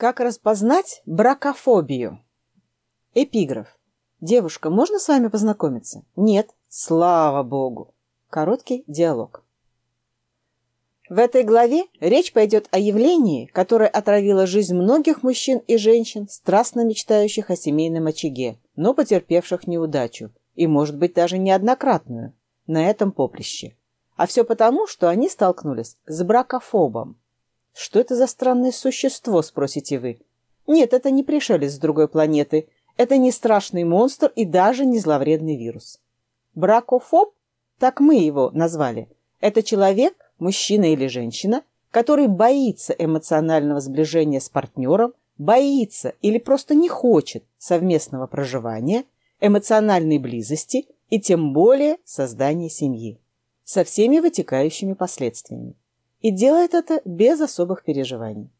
Как распознать бракофобию? Эпиграф. Девушка, можно с вами познакомиться? Нет. Слава богу. Короткий диалог. В этой главе речь пойдет о явлении, которое отравило жизнь многих мужчин и женщин, страстно мечтающих о семейном очаге, но потерпевших неудачу, и, может быть, даже неоднократную, на этом поприще. А все потому, что они столкнулись с бракофобом. Что это за странное существо, спросите вы? Нет, это не пришелец с другой планеты. Это не страшный монстр и даже не зловредный вирус. Бракофоб, так мы его назвали, это человек, мужчина или женщина, который боится эмоционального сближения с партнером, боится или просто не хочет совместного проживания, эмоциональной близости и тем более создания семьи со всеми вытекающими последствиями и делает это без особых переживаний.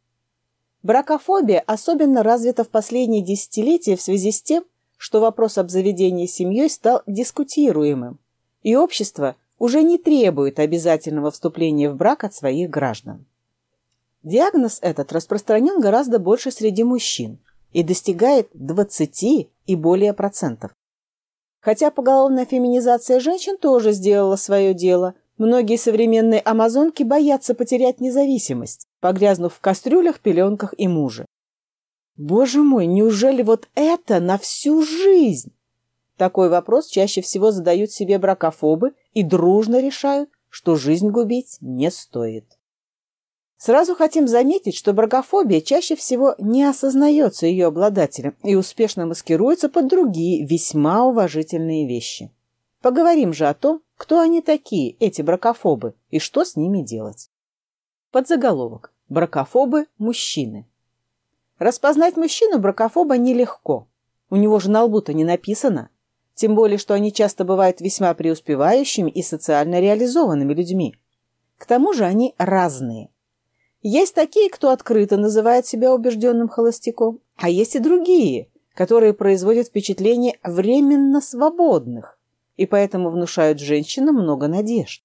Бракофобия особенно развита в последние десятилетия в связи с тем, что вопрос обзаведения семьей стал дискутируемым, и общество уже не требует обязательного вступления в брак от своих граждан. Диагноз этот распространен гораздо больше среди мужчин и достигает 20 и более процентов. Хотя поголовная феминизация женщин тоже сделала свое дело, Многие современные амазонки боятся потерять независимость, погрязнув в кастрюлях, пеленках и муже. Боже мой, неужели вот это на всю жизнь? Такой вопрос чаще всего задают себе бракофобы и дружно решают, что жизнь губить не стоит. Сразу хотим заметить, что бракофобия чаще всего не осознается ее обладателем и успешно маскируется под другие весьма уважительные вещи. Поговорим же о том, кто они такие, эти бракофобы, и что с ними делать. Подзаголовок. Бракофобы – мужчины. Распознать мужчину бракофоба нелегко. У него же на лбу-то не написано. Тем более, что они часто бывают весьма преуспевающими и социально реализованными людьми. К тому же они разные. Есть такие, кто открыто называет себя убежденным холостяком, а есть и другие, которые производят впечатление временно свободных, и поэтому внушают женщинам много надежд.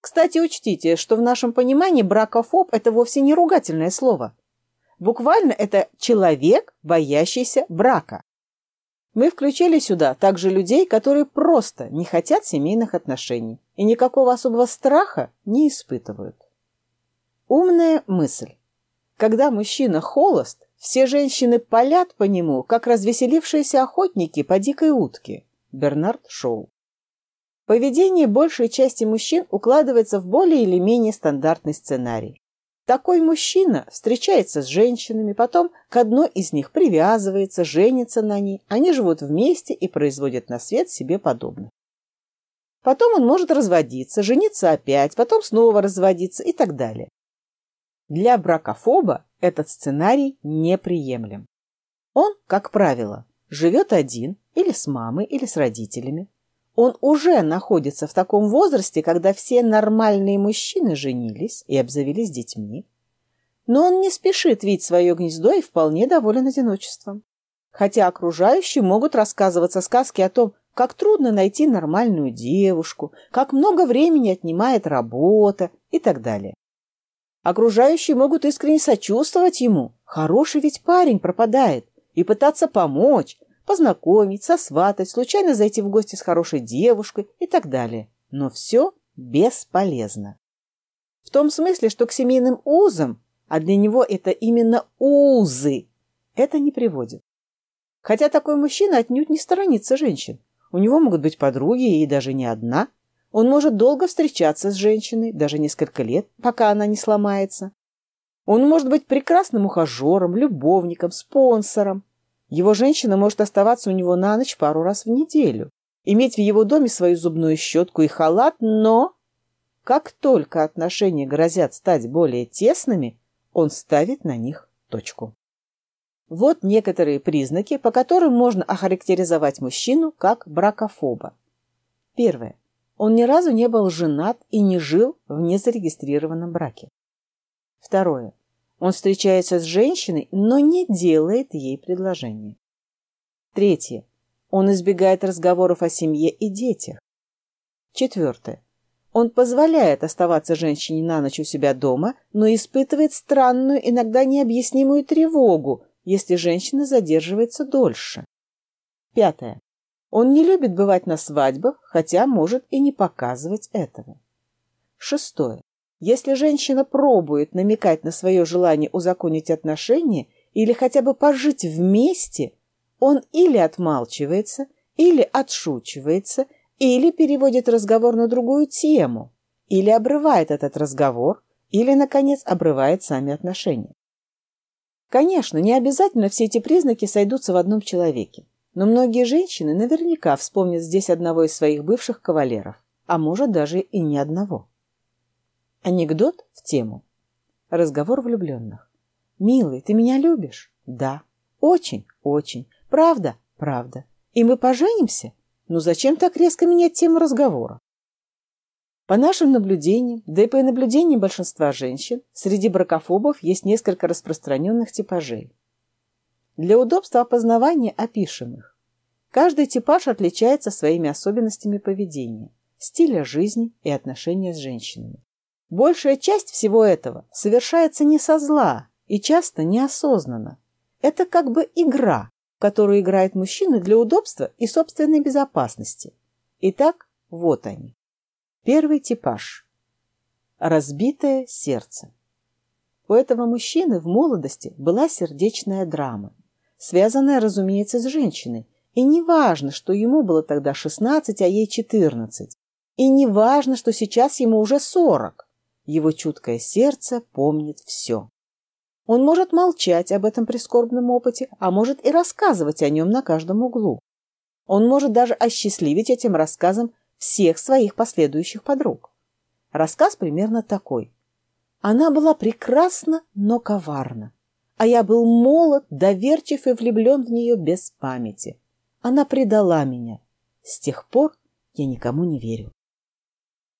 Кстати, учтите, что в нашем понимании бракофоб – это вовсе не ругательное слово. Буквально это человек, боящийся брака. Мы включили сюда также людей, которые просто не хотят семейных отношений и никакого особого страха не испытывают. Умная мысль. Когда мужчина холост, все женщины палят по нему, как развеселившиеся охотники по дикой утке. Бернард Шоу. Поведение большей части мужчин укладывается в более или менее стандартный сценарий. Такой мужчина встречается с женщинами, потом к одной из них привязывается, женится на ней, они живут вместе и производят на свет себе подобных. Потом он может разводиться, жениться опять, потом снова разводиться и так далее. Для бракофоба этот сценарий неприемлем. Он, как правило, живет один, или с мамой, или с родителями. Он уже находится в таком возрасте, когда все нормальные мужчины женились и обзавелись детьми. Но он не спешит видеть свое гнездо и вполне доволен одиночеством. Хотя окружающие могут рассказываться сказки о том, как трудно найти нормальную девушку, как много времени отнимает работа и так далее. Окружающие могут искренне сочувствовать ему. Хороший ведь парень пропадает. И пытаться помочь, познакомить, сосватать, случайно зайти в гости с хорошей девушкой и так далее. Но все бесполезно. В том смысле, что к семейным узам, а для него это именно узы, это не приводит. Хотя такой мужчина отнюдь не сторонится женщин. У него могут быть подруги и даже не одна. Он может долго встречаться с женщиной, даже несколько лет, пока она не сломается. Он может быть прекрасным ухажером, любовником, спонсором, его женщина может оставаться у него на ночь пару раз в неделю, иметь в его доме свою зубную щетку и халат, но как только отношения грозят стать более тесными, он ставит на них точку. Вот некоторые признаки, по которым можно охарактеризовать мужчину как бракофоба. Первое. Он ни разу не был женат и не жил в незарегистрированном браке. Второе. Он встречается с женщиной, но не делает ей предложение. Третье. Он избегает разговоров о семье и детях. Четвертое. Он позволяет оставаться женщине на ночь у себя дома, но испытывает странную, иногда необъяснимую тревогу, если женщина задерживается дольше. Пятое. Он не любит бывать на свадьбах, хотя может и не показывать этого. Шестое. Если женщина пробует намекать на свое желание узаконить отношения или хотя бы пожить вместе, он или отмалчивается, или отшучивается, или переводит разговор на другую тему, или обрывает этот разговор, или, наконец, обрывает сами отношения. Конечно, не обязательно все эти признаки сойдутся в одном человеке, но многие женщины наверняка вспомнят здесь одного из своих бывших кавалеров, а может даже и не одного. Анекдот в тему. Разговор влюбленных. «Милый, ты меня любишь?» «Да». «Очень, очень. Правда?» «Правда». «И мы поженимся?» «Ну зачем так резко менять тему разговора?» По нашим наблюдениям, да и по наблюдениям большинства женщин, среди бракофобов есть несколько распространенных типажей. Для удобства опознавания опишем их. Каждый типаж отличается своими особенностями поведения, стиля жизни и отношения с женщинами. Большая часть всего этого совершается не со зла и часто неосознанно. Это как бы игра, которую играют мужчины для удобства и собственной безопасности. Итак, вот они. Первый типаж. Разбитое сердце. У этого мужчины в молодости была сердечная драма, связанная, разумеется, с женщиной, и не важно, что ему было тогда 16, а ей 14, и не важно, что сейчас ему уже 40. Его чуткое сердце помнит все. Он может молчать об этом прискорбном опыте, а может и рассказывать о нем на каждом углу. Он может даже осчастливить этим рассказом всех своих последующих подруг. Рассказ примерно такой. Она была прекрасна, но коварна. А я был молод, доверчив и влюблен в нее без памяти. Она предала меня. С тех пор я никому не верю.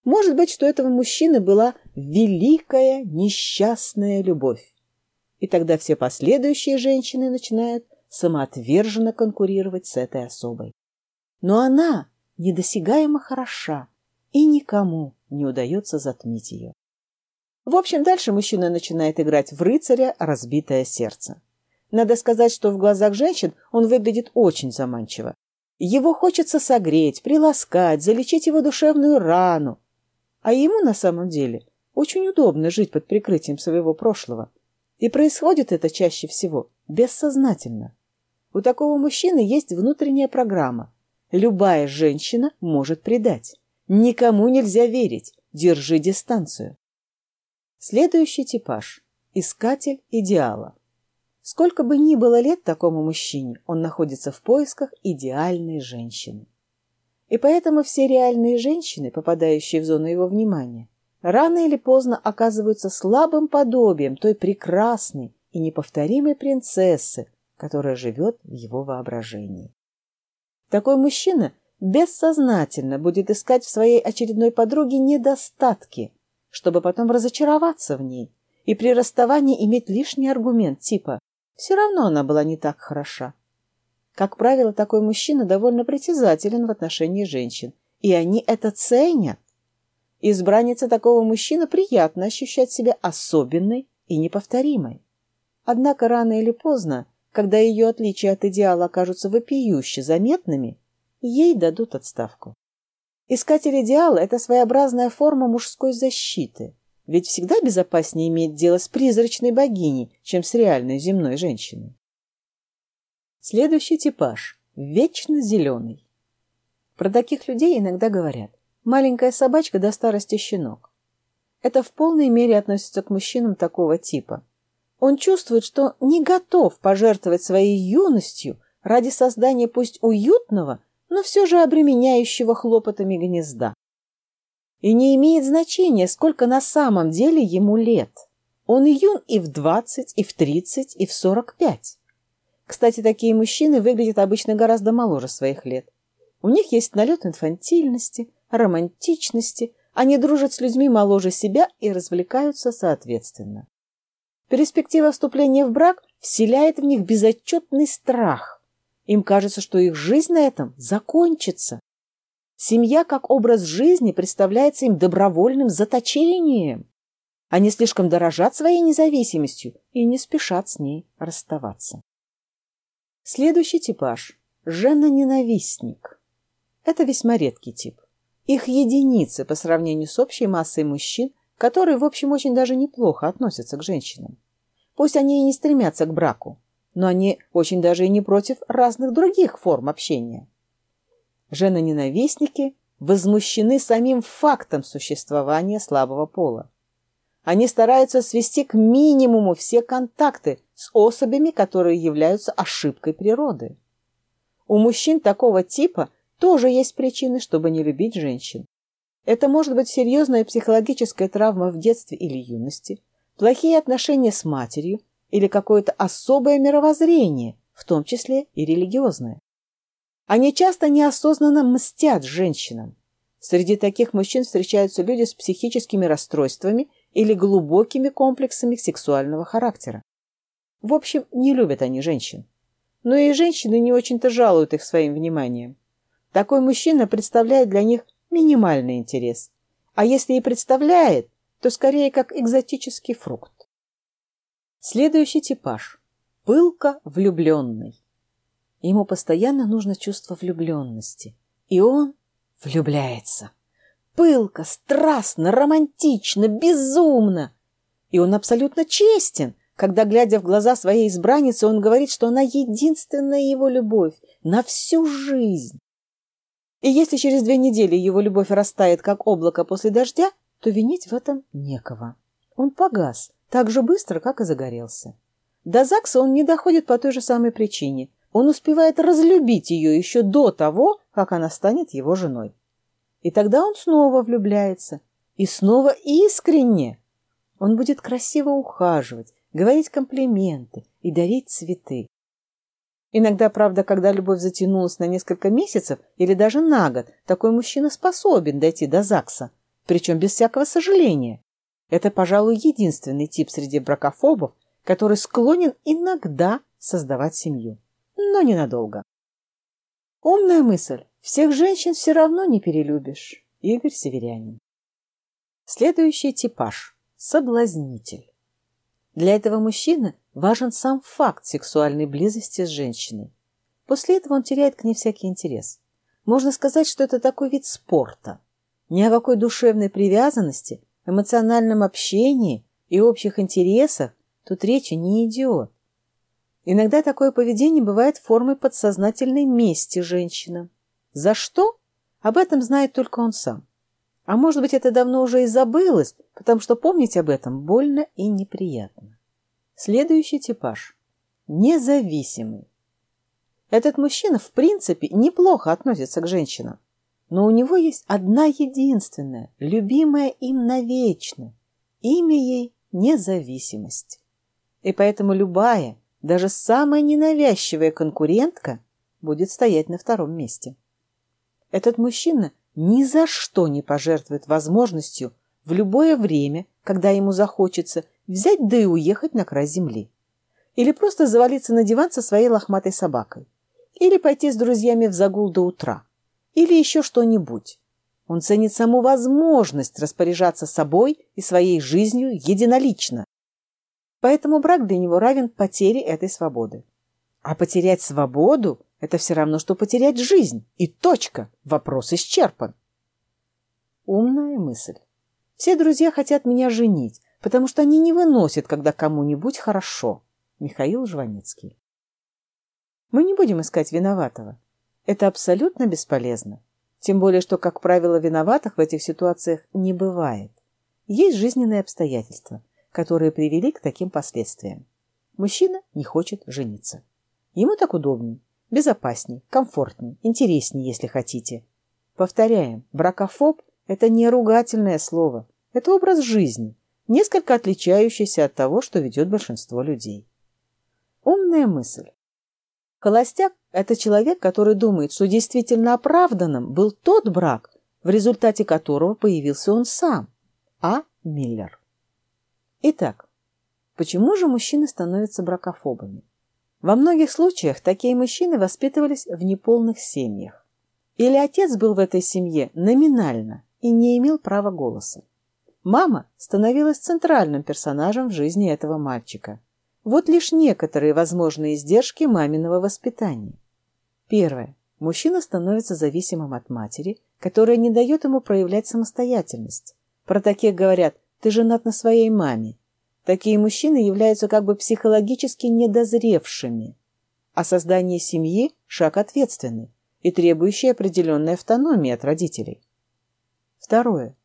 Может быть, что этого мужчины была великая несчастная любовь. И тогда все последующие женщины начинают самоотверженно конкурировать с этой особой. Но она недосягаемо хороша, и никому не удается затмить ее. В общем, дальше мужчина начинает играть в рыцаря разбитое сердце. Надо сказать, что в глазах женщин он выглядит очень заманчиво. Его хочется согреть, приласкать, залечить его душевную рану, а ему на самом деле очень удобно жить под прикрытием своего прошлого. И происходит это чаще всего бессознательно. У такого мужчины есть внутренняя программа. Любая женщина может предать. Никому нельзя верить. Держи дистанцию. Следующий типаж. Искатель идеала. Сколько бы ни было лет такому мужчине, он находится в поисках идеальной женщины. И поэтому все реальные женщины, попадающие в зону его внимания, рано или поздно оказываются слабым подобием той прекрасной и неповторимой принцессы, которая живет в его воображении. Такой мужчина бессознательно будет искать в своей очередной подруге недостатки, чтобы потом разочароваться в ней и при расставании иметь лишний аргумент типа «все равно она была не так хороша». Как правило, такой мужчина довольно притязателен в отношении женщин, и они это ценят. Избраннице такого мужчины приятно ощущать себя особенной и неповторимой. Однако рано или поздно, когда ее отличия от идеала окажутся вопиюще заметными, ей дадут отставку. Искатель идеала – это своеобразная форма мужской защиты, ведь всегда безопаснее иметь дело с призрачной богиней, чем с реальной земной женщиной. Следующий типаж – вечно зеленый. Про таких людей иногда говорят «маленькая собачка до старости щенок». Это в полной мере относится к мужчинам такого типа. Он чувствует, что не готов пожертвовать своей юностью ради создания пусть уютного, но все же обременяющего хлопотами гнезда. И не имеет значения, сколько на самом деле ему лет. Он юн и в 20, и в 30, и в 45. Кстати, такие мужчины выглядят обычно гораздо моложе своих лет. У них есть налет инфантильности, романтичности, они дружат с людьми моложе себя и развлекаются соответственно. Перспектива вступления в брак вселяет в них безотчетный страх. Им кажется, что их жизнь на этом закончится. Семья как образ жизни представляется им добровольным заточением. Они слишком дорожат своей независимостью и не спешат с ней расставаться. Следующий типаж – жена-ненавистник. Это весьма редкий тип. Их единицы по сравнению с общей массой мужчин, которые, в общем, очень даже неплохо относятся к женщинам. Пусть они и не стремятся к браку, но они очень даже и не против разных других форм общения. Жены-ненавистники возмущены самим фактом существования слабого пола. Они стараются свести к минимуму все контакты с особями, которые являются ошибкой природы. У мужчин такого типа тоже есть причины, чтобы не любить женщин. Это может быть серьезная психологическая травма в детстве или юности, плохие отношения с матерью или какое-то особое мировоззрение, в том числе и религиозное. Они часто неосознанно мстят женщинам. Среди таких мужчин встречаются люди с психическими расстройствами или глубокими комплексами сексуального характера. В общем, не любят они женщин. Но и женщины не очень-то жалуют их своим вниманием. Такой мужчина представляет для них минимальный интерес. А если и представляет, то скорее как экзотический фрукт. Следующий типаж. Пылко влюбленный. Ему постоянно нужно чувство влюбленности. И он влюбляется. Пылко, страстно, романтично, безумно. И он абсолютно честен, когда, глядя в глаза своей избранницы, он говорит, что она единственная его любовь на всю жизнь. И если через две недели его любовь растает, как облако после дождя, то винить в этом некого. Он погас так же быстро, как и загорелся. До ЗАГСа он не доходит по той же самой причине – он успевает разлюбить ее еще до того, как она станет его женой. И тогда он снова влюбляется. И снова искренне. Он будет красиво ухаживать, говорить комплименты и дарить цветы. Иногда, правда, когда любовь затянулась на несколько месяцев или даже на год, такой мужчина способен дойти до ЗАГСа, причем без всякого сожаления. Это, пожалуй, единственный тип среди бракофобов, который склонен иногда создавать семью но ненадолго. Умная мысль. Всех женщин все равно не перелюбишь. Игорь Северянин. Следующий типаж. Соблазнитель. Для этого мужчины важен сам факт сексуальной близости с женщиной. После этого он теряет к ней всякий интерес. Можно сказать, что это такой вид спорта. Ни о какой душевной привязанности, эмоциональном общении и общих интересах тут речи не идет. Иногда такое поведение бывает формой подсознательной мести женщинам. За что? Об этом знает только он сам. А может быть, это давно уже и забылось, потому что помнить об этом больно и неприятно. Следующий типаж. Независимый. Этот мужчина, в принципе, неплохо относится к женщинам. Но у него есть одна единственная, любимая им навечно. Имя ей – независимость. И поэтому любая, даже самая ненавязчивая конкурентка будет стоять на втором месте. Этот мужчина ни за что не пожертвует возможностью в любое время, когда ему захочется, взять да и уехать на край земли. Или просто завалиться на диван со своей лохматой собакой. Или пойти с друзьями в загул до утра. Или еще что-нибудь. Он ценит саму возможность распоряжаться собой и своей жизнью единолично. Поэтому брак для него равен потере этой свободы. А потерять свободу – это все равно, что потерять жизнь. И точка. Вопрос исчерпан. Умная мысль. Все друзья хотят меня женить, потому что они не выносят, когда кому-нибудь хорошо. Михаил Жваницкий. Мы не будем искать виноватого. Это абсолютно бесполезно. Тем более, что, как правило, виноватых в этих ситуациях не бывает. Есть жизненные обстоятельства – которые привели к таким последствиям. Мужчина не хочет жениться. Ему так удобней, безопасней, комфортней, интересней, если хотите. Повторяем, бракофоб – это не ругательное слово, это образ жизни, несколько отличающийся от того, что ведет большинство людей. Умная мысль. Холостяк – это человек, который думает, что действительно оправданным был тот брак, в результате которого появился он сам, а Миллер. Итак, почему же мужчины становятся бракофобами? Во многих случаях такие мужчины воспитывались в неполных семьях. Или отец был в этой семье номинально и не имел права голоса. Мама становилась центральным персонажем в жизни этого мальчика. Вот лишь некоторые возможные издержки маминого воспитания. Первое. Мужчина становится зависимым от матери, которая не дает ему проявлять самостоятельность. Про таких говорят «ты женат на своей маме». Такие мужчины являются как бы психологически недозревшими. А создание семьи – шаг ответственный и требующий определенной автономии от родителей. Второе.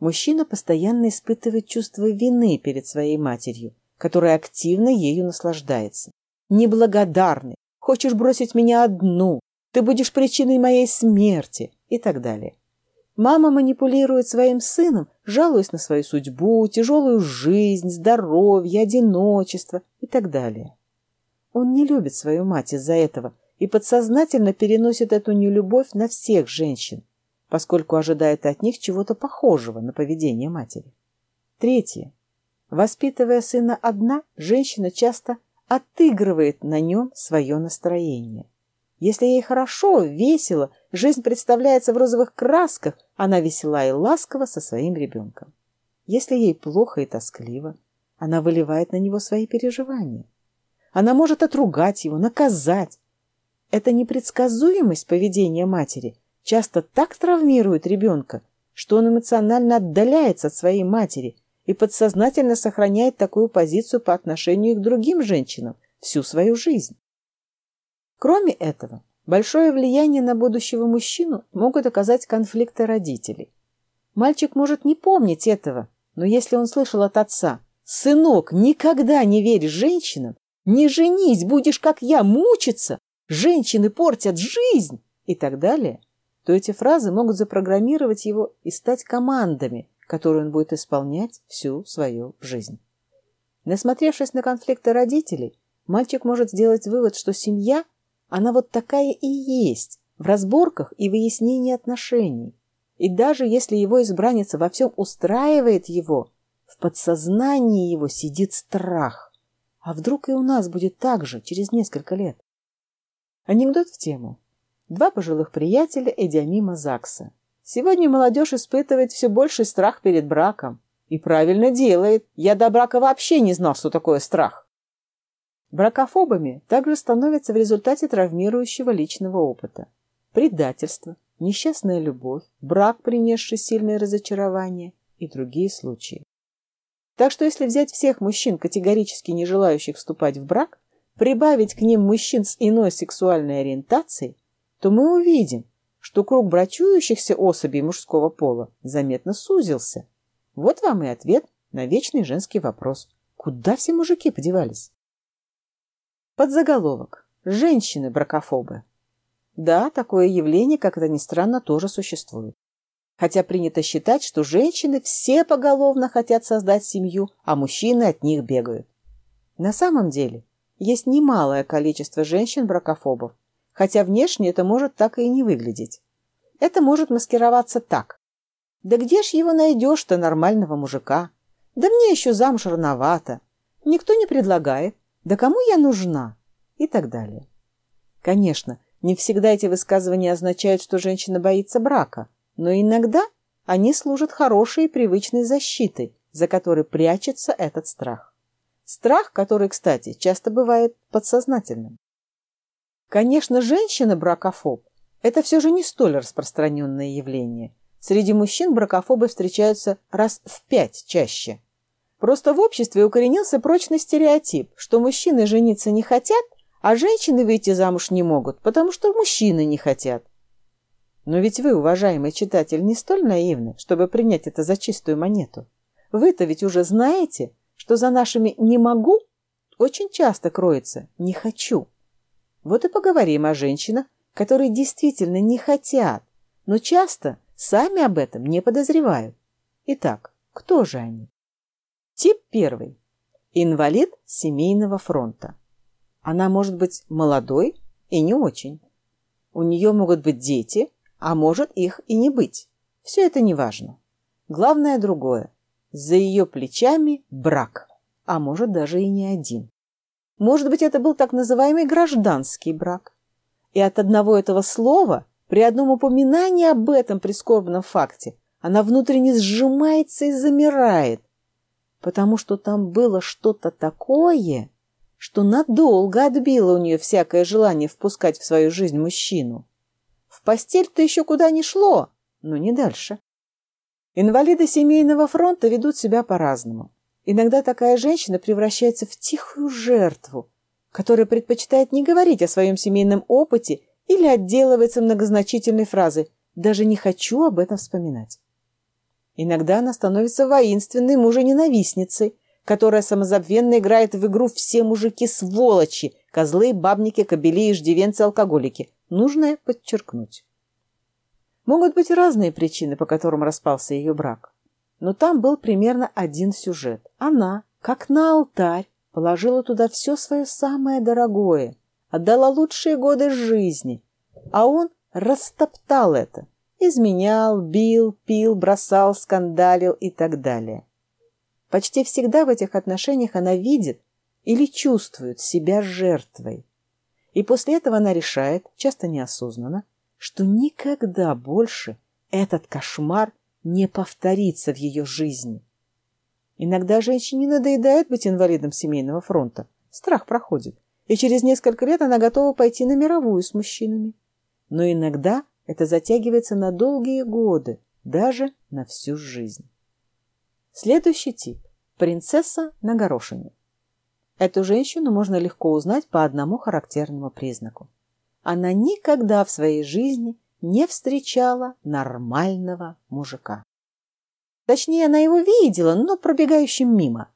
Мужчина постоянно испытывает чувство вины перед своей матерью, которая активно ею наслаждается. Неблагодарный, хочешь бросить меня одну, ты будешь причиной моей смерти и так далее. Мама манипулирует своим сыном, жалуясь на свою судьбу, тяжелую жизнь, здоровье, одиночество и так далее. Он не любит свою мать из-за этого и подсознательно переносит эту нелюбовь на всех женщин, поскольку ожидает от них чего-то похожего на поведение матери. Третье. Воспитывая сына одна, женщина часто отыгрывает на нем свое настроение. Если ей хорошо, весело, жизнь представляется в розовых красках, она весела и ласкова со своим ребенком. Если ей плохо и тоскливо, она выливает на него свои переживания. Она может отругать его, наказать. Эта непредсказуемость поведения матери часто так травмирует ребенка, что он эмоционально отдаляется от своей матери и подсознательно сохраняет такую позицию по отношению к другим женщинам всю свою жизнь. Кроме этого, большое влияние на будущего мужчину могут оказать конфликты родителей. Мальчик может не помнить этого, но если он слышал от отца «Сынок, никогда не верь женщинам, не женись, будешь, как я, мучиться, женщины портят жизнь» и так далее, то эти фразы могут запрограммировать его и стать командами, которые он будет исполнять всю свою жизнь. Насмотревшись на конфликты родителей, мальчик может сделать вывод, что семья – она вот такая и есть, в разборках и выяснении отношений. И даже если его избранница во всем устраивает его, в подсознании его сидит страх. А вдруг и у нас будет так же через несколько лет? Анекдот в тему. Два пожилых приятеля Эдиамима Закса. Сегодня молодежь испытывает все больший страх перед браком. И правильно делает. Я до брака вообще не знал, что такое страх. Бракофобами также становятся в результате травмирующего личного опыта. Предательство, несчастная любовь, брак, принесший сильное разочарование и другие случаи. Так что если взять всех мужчин, категорически не желающих вступать в брак, прибавить к ним мужчин с иной сексуальной ориентацией, то мы увидим, что круг брачующихся особей мужского пола заметно сузился. Вот вам и ответ на вечный женский вопрос. Куда все мужики подевались? Подзаголовок. Женщины-бракофобы. Да, такое явление, как это ни странно, тоже существует. Хотя принято считать, что женщины все поголовно хотят создать семью, а мужчины от них бегают. На самом деле, есть немалое количество женщин-бракофобов, хотя внешне это может так и не выглядеть. Это может маскироваться так. Да где ж его найдешь-то, нормального мужика? Да мне еще замуж рановато. Никто не предлагает. Да кому я нужна? И так далее. Конечно, не всегда эти высказывания означают, что женщина боится брака, но иногда они служат хорошей и привычной защитой, за которой прячется этот страх. Страх, который, кстати, часто бывает подсознательным. Конечно, женщина-бракофоб – это все же не столь распространенное явление. Среди мужчин бракофобы встречаются раз в пять чаще – Просто в обществе укоренился прочный стереотип, что мужчины жениться не хотят, а женщины выйти замуж не могут, потому что мужчины не хотят. Но ведь вы, уважаемый читатель, не столь наивны, чтобы принять это за чистую монету. Вы-то ведь уже знаете, что за нашими «не могу» очень часто кроется «не хочу». Вот и поговорим о женщинах, которые действительно не хотят, но часто сами об этом не подозревают. Итак, кто же они? Тип первый. Инвалид семейного фронта. Она может быть молодой и не очень. У нее могут быть дети, а может их и не быть. Все это не важно. Главное другое. За ее плечами брак, а может даже и не один. Может быть, это был так называемый гражданский брак. И от одного этого слова При одном упоминании об этом прискорбном факте она внутренне сжимается и замирает, потому что там было что-то такое, что надолго отбило у нее всякое желание впускать в свою жизнь мужчину. В постель-то еще куда ни шло, но не дальше. Инвалиды семейного фронта ведут себя по-разному. Иногда такая женщина превращается в тихую жертву, которая предпочитает не говорить о своем семейном опыте или отделывается многозначительной фразой «даже не хочу об этом вспоминать». Иногда она становится воинственной мужененавистницей, которая самозабвенно играет в игру «все мужики сволочи», козлы, бабники, кобели, иждивенцы, алкоголики. Нужно подчеркнуть. Могут быть разные причины, по которым распался ее брак. Но там был примерно один сюжет. Она, как на алтарь, положила туда все свое самое дорогое, отдала лучшие годы жизни, а он растоптал это, изменял, бил, пил, бросал, скандалил и так далее. Почти всегда в этих отношениях она видит или чувствует себя жертвой. И после этого она решает, часто неосознанно, что никогда больше этот кошмар не повторится в ее жизни. Иногда женщине надоедает быть инвалидом семейного фронта. Страх проходит, и через несколько лет она готова пойти на мировую с мужчинами. Но иногда это затягивается на долгие годы, даже на всю жизнь. Следующий тип – принцесса на горошине. Эту женщину можно легко узнать по одному характерному признаку. Она никогда в своей жизни не встречала нормального мужика. Точнее, она его видела, но пробегающим мимо.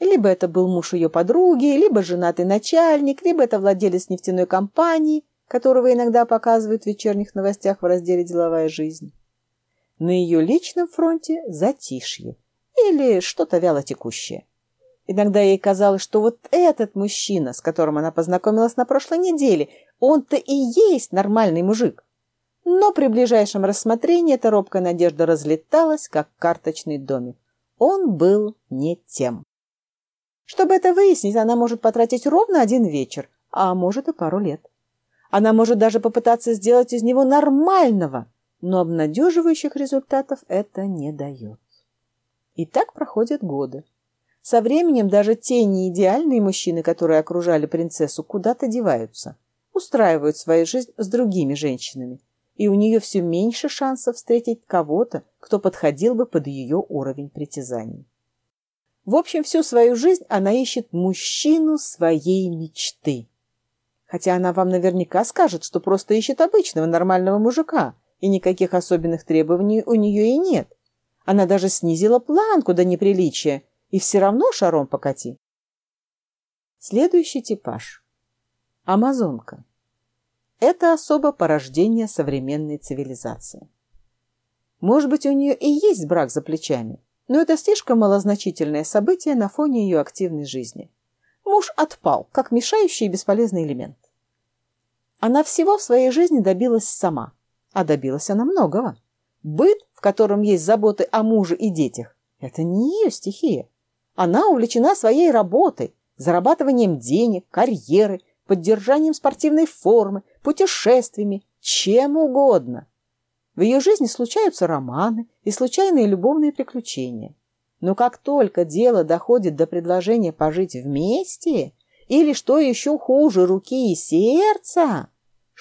Либо это был муж ее подруги, либо женатый начальник, либо это владелец нефтяной компании, которого иногда показывают в вечерних новостях в разделе «Деловая жизнь». На ее личном фронте затишье или что-то вяло текущее. Иногда ей казалось, что вот этот мужчина, с которым она познакомилась на прошлой неделе, он-то и есть нормальный мужик. Но при ближайшем рассмотрении эта робкая надежда разлеталась, как карточный домик. Он был не тем. Чтобы это выяснить, она может потратить ровно один вечер, а может и пару лет. Она может даже попытаться сделать из него нормального, но обнадеживающих результатов это не дает. И так проходят годы. Со временем даже те неидеальные мужчины, которые окружали принцессу, куда-то деваются, устраивают свою жизнь с другими женщинами, и у нее все меньше шансов встретить кого-то, кто подходил бы под ее уровень притязаний. В общем, всю свою жизнь она ищет мужчину своей мечты. Хотя она вам наверняка скажет, что просто ищет обычного нормального мужика, и никаких особенных требований у нее и нет. Она даже снизила планку до неприличия и все равно шаром покати. Следующий типаж. Амазонка. Это особо порождение современной цивилизации. Может быть, у нее и есть брак за плечами, но это слишком малозначительное событие на фоне ее активной жизни. Муж отпал, как мешающий и бесполезный элемент. Она всего в своей жизни добилась сама, а добилась она многого. Быт, в котором есть заботы о муже и детях, это не ее стихия. Она увлечена своей работой, зарабатыванием денег, карьеры, поддержанием спортивной формы, путешествиями, чем угодно. В ее жизни случаются романы и случайные любовные приключения. Но как только дело доходит до предложения пожить вместе, или, что еще хуже, руки и сердца,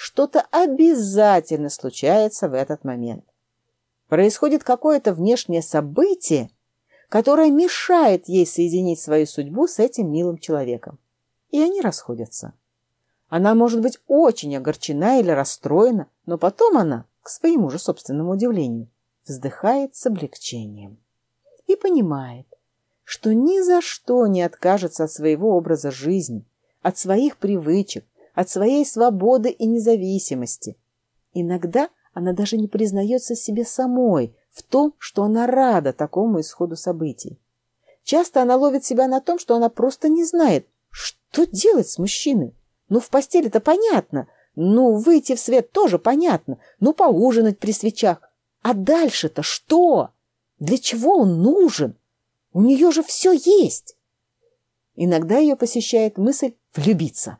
что-то обязательно случается в этот момент. Происходит какое-то внешнее событие, которая мешает ей соединить свою судьбу с этим милым человеком. И они расходятся. Она может быть очень огорчена или расстроена, но потом она, к своему же собственному удивлению, вздыхает с облегчением и понимает, что ни за что не откажется от своего образа жизни, от своих привычек, от своей свободы и независимости. Иногда она даже не признается себе самой, в том, что она рада такому исходу событий. Часто она ловит себя на том, что она просто не знает, что делать с мужчиной. Ну, в постели-то понятно, ну, выйти в свет тоже понятно, ну, поужинать при свечах. А дальше-то что? Для чего он нужен? У нее же все есть. Иногда ее посещает мысль влюбиться,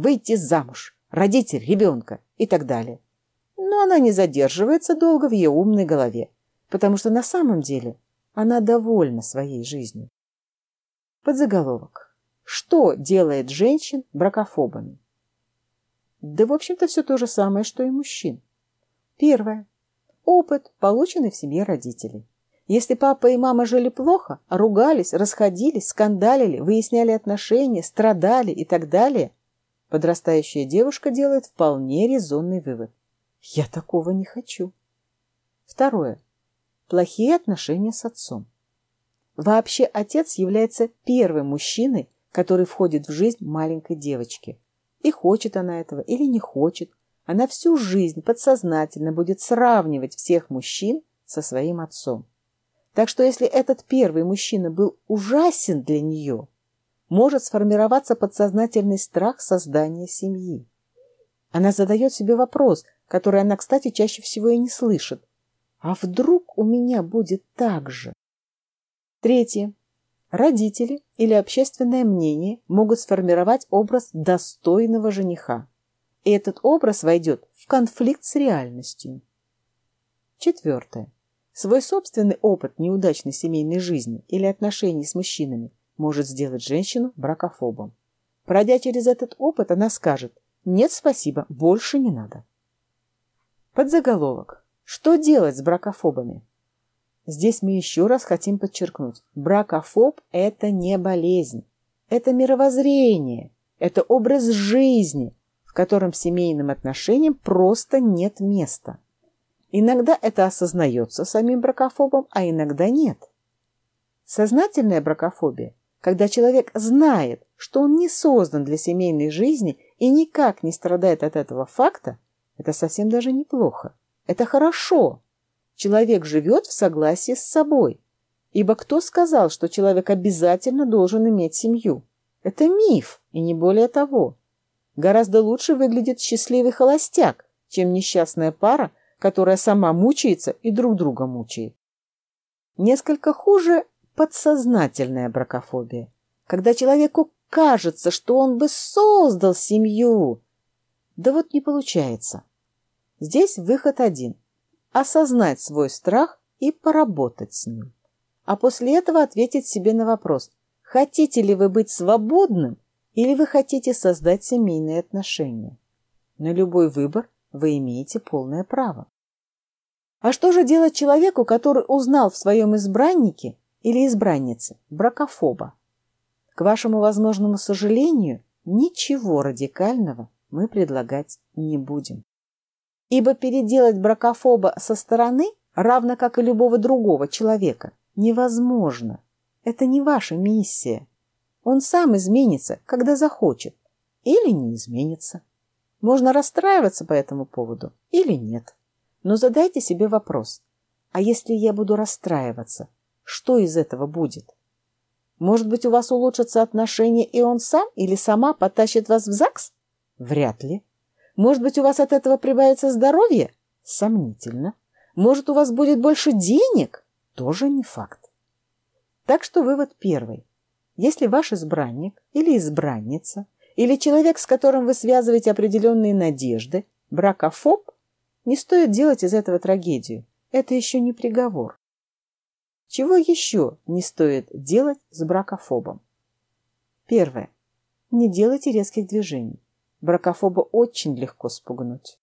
выйти замуж, родить ребенка и так далее. но она не задерживается долго в ее умной голове, потому что на самом деле она довольна своей жизнью. Подзаголовок. Что делает женщин бракофобами? Да, в общем-то, все то же самое, что и мужчин. Первое. Опыт, полученный в семье родителей. Если папа и мама жили плохо, ругались, расходились, скандалили, выясняли отношения, страдали и так далее, подрастающая девушка делает вполне резонный вывод. Я такого не хочу. Второе. Плохие отношения с отцом. Вообще отец является первым мужчиной, который входит в жизнь маленькой девочки. И хочет она этого или не хочет, она всю жизнь подсознательно будет сравнивать всех мужчин со своим отцом. Так что если этот первый мужчина был ужасен для нее, может сформироваться подсознательный страх создания семьи. Она задает себе вопрос, который она, кстати, чаще всего и не слышит. А вдруг у меня будет так же? Третье. Родители или общественное мнение могут сформировать образ достойного жениха. И этот образ войдет в конфликт с реальностью. Четвертое. Свой собственный опыт неудачной семейной жизни или отношений с мужчинами может сделать женщину бракофобом. Пройдя через этот опыт, она скажет «Нет, спасибо, больше не надо». Подзаголовок. Что делать с бракофобами? Здесь мы еще раз хотим подчеркнуть. Бракофоб – это не болезнь. Это мировоззрение. Это образ жизни, в котором семейным отношениям просто нет места. Иногда это осознается самим бракофобом, а иногда нет. Сознательная бракофобия, когда человек знает, что он не создан для семейной жизни и никак не страдает от этого факта, это совсем даже неплохо. Это хорошо. Человек живет в согласии с собой. Ибо кто сказал, что человек обязательно должен иметь семью? Это миф, и не более того. Гораздо лучше выглядит счастливый холостяк, чем несчастная пара, которая сама мучается и друг друга мучает. Несколько хуже подсознательная бракофобия, когда человеку кажется, что он бы создал семью. Да вот не получается. Здесь выход один – осознать свой страх и поработать с ним. А после этого ответить себе на вопрос, хотите ли вы быть свободным или вы хотите создать семейные отношения. На любой выбор вы имеете полное право. А что же делать человеку, который узнал в своем избраннике или избраннице бракофоба? К вашему возможному сожалению, ничего радикального мы предлагать не будем. Ибо переделать бракофоба со стороны, равно как и любого другого человека, невозможно. Это не ваша миссия. Он сам изменится, когда захочет, или не изменится. Можно расстраиваться по этому поводу или нет. Но задайте себе вопрос, а если я буду расстраиваться, что из этого будет? Может быть, у вас улучшатся отношения, и он сам или сама потащит вас в ЗАГС? Вряд ли. Может быть, у вас от этого прибавится здоровье? Сомнительно. Может, у вас будет больше денег? Тоже не факт. Так что вывод первый. Если ваш избранник или избранница, или человек, с которым вы связываете определенные надежды, бракофоб, не стоит делать из этого трагедию. Это еще не приговор. Чего еще не стоит делать с бракофобом? Первое. Не делайте резких движений. Бракофоба очень легко спугнуть.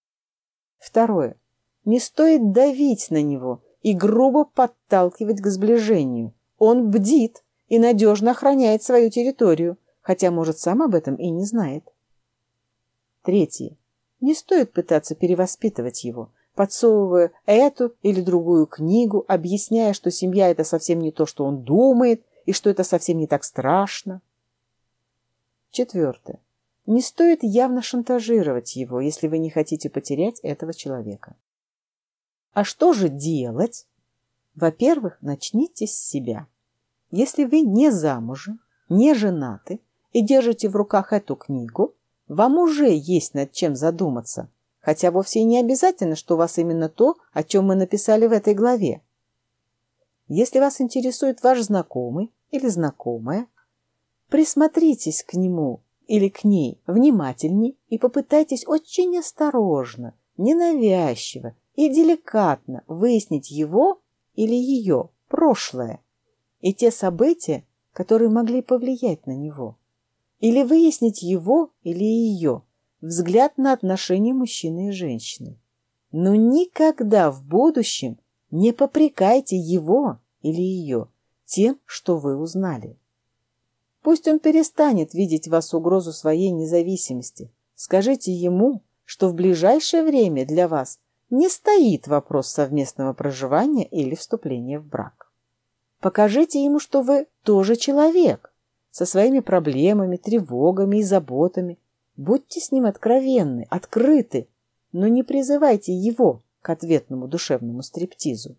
Второе. Не стоит давить на него и грубо подталкивать к сближению. Он бдит и надежно охраняет свою территорию, хотя, может, сам об этом и не знает. Третье. Не стоит пытаться перевоспитывать его, подсовывая эту или другую книгу, объясняя, что семья – это совсем не то, что он думает, и что это совсем не так страшно. Четвертое. Не стоит явно шантажировать его, если вы не хотите потерять этого человека. А что же делать? Во-первых, начните с себя. Если вы не замужем, не женаты и держите в руках эту книгу, вам уже есть над чем задуматься, хотя вовсе не обязательно, что у вас именно то, о чем мы написали в этой главе. Если вас интересует ваш знакомый или знакомая, присмотритесь к нему или к ней внимательней и попытайтесь очень осторожно, ненавязчиво и деликатно выяснить его или ее прошлое и те события, которые могли повлиять на него, или выяснить его или ее взгляд на отношения мужчины и женщины. Но никогда в будущем не попрекайте его или ее тем, что вы узнали. Пусть он перестанет видеть в вас угрозу своей независимости. Скажите ему, что в ближайшее время для вас не стоит вопрос совместного проживания или вступления в брак. Покажите ему, что вы тоже человек, со своими проблемами, тревогами и заботами. Будьте с ним откровенны, открыты, но не призывайте его к ответному душевному стриптизу.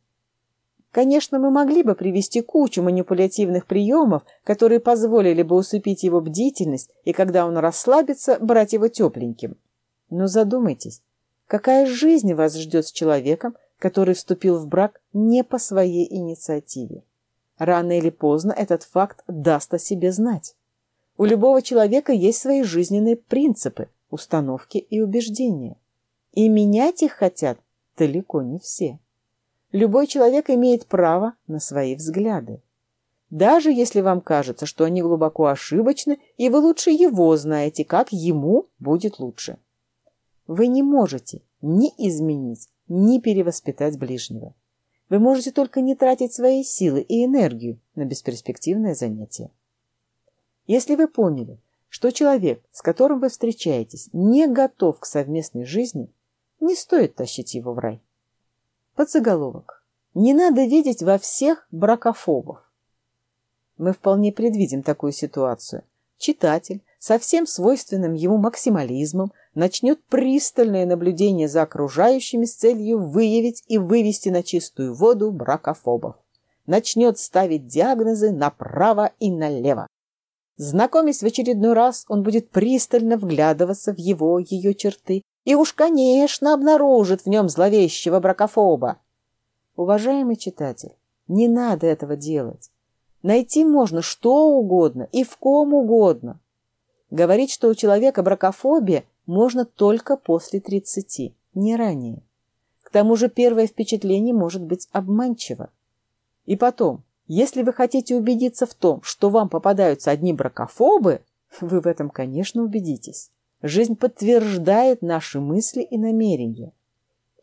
Конечно, мы могли бы привести кучу манипулятивных приемов, которые позволили бы усыпить его бдительность и, когда он расслабится, брать его тепленьким. Но задумайтесь, какая жизнь вас ждет с человеком, который вступил в брак не по своей инициативе? Рано или поздно этот факт даст о себе знать. У любого человека есть свои жизненные принципы, установки и убеждения. И менять их хотят далеко не все. Любой человек имеет право на свои взгляды. Даже если вам кажется, что они глубоко ошибочны, и вы лучше его знаете, как ему будет лучше. Вы не можете ни изменить, ни перевоспитать ближнего. Вы можете только не тратить свои силы и энергию на бесперспективное занятие. Если вы поняли, что человек, с которым вы встречаетесь, не готов к совместной жизни, не стоит тащить его в рай. Подзаголовок. Не надо видеть во всех бракофобов. Мы вполне предвидим такую ситуацию. Читатель со всем свойственным ему максимализмом начнет пристальное наблюдение за окружающими с целью выявить и вывести на чистую воду бракофобов. Начнет ставить диагнозы направо и налево. Знакомясь в очередной раз, он будет пристально вглядываться в его, ее черты и уж, конечно, обнаружит в нем зловещего бракофоба. Уважаемый читатель, не надо этого делать. Найти можно что угодно и в ком угодно. Говорить, что у человека бракофобия, можно только после 30, не ранее. К тому же первое впечатление может быть обманчиво. И потом, если вы хотите убедиться в том, что вам попадаются одни бракофобы, вы в этом, конечно, убедитесь. Жизнь подтверждает наши мысли и намерения.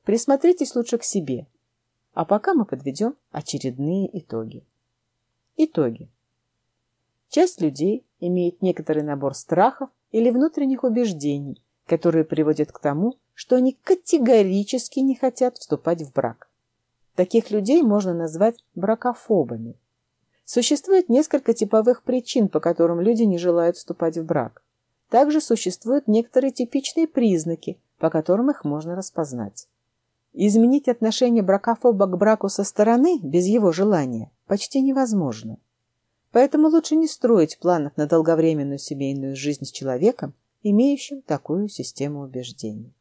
Присмотритесь лучше к себе. А пока мы подведем очередные итоги. Итоги. Часть людей имеет некоторый набор страхов или внутренних убеждений, которые приводят к тому, что они категорически не хотят вступать в брак. Таких людей можно назвать бракофобами. Существует несколько типовых причин, по которым люди не желают вступать в брак. Также существуют некоторые типичные признаки, по которым их можно распознать. Изменить отношение бракофоба к браку со стороны без его желания почти невозможно. Поэтому лучше не строить планов на долговременную семейную жизнь с человеком, имеющим такую систему убеждений.